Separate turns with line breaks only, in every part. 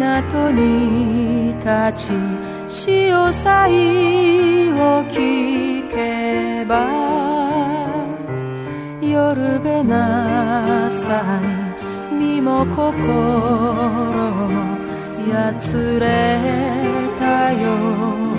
港に立ち潮騒を聞けば夜べなさに身も心もやつれたよ。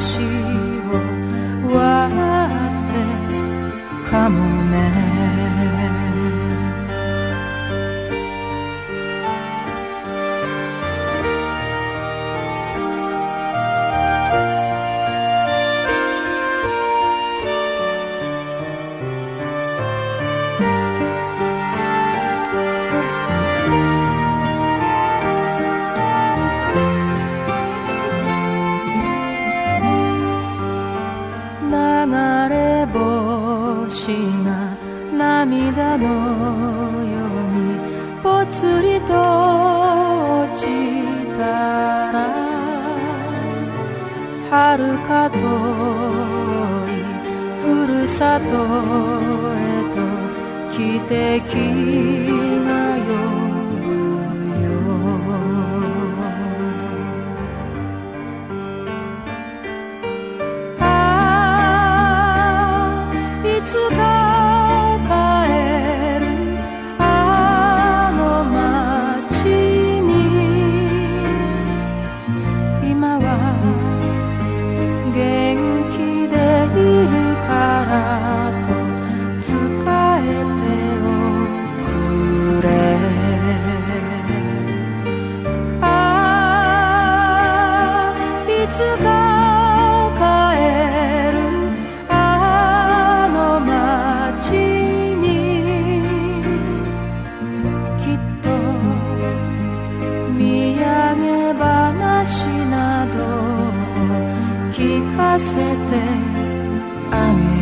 橋を割ってかもね。涙のようにぽつりと落ちたら遥か遠いふるさとへと汽笛せてあげる。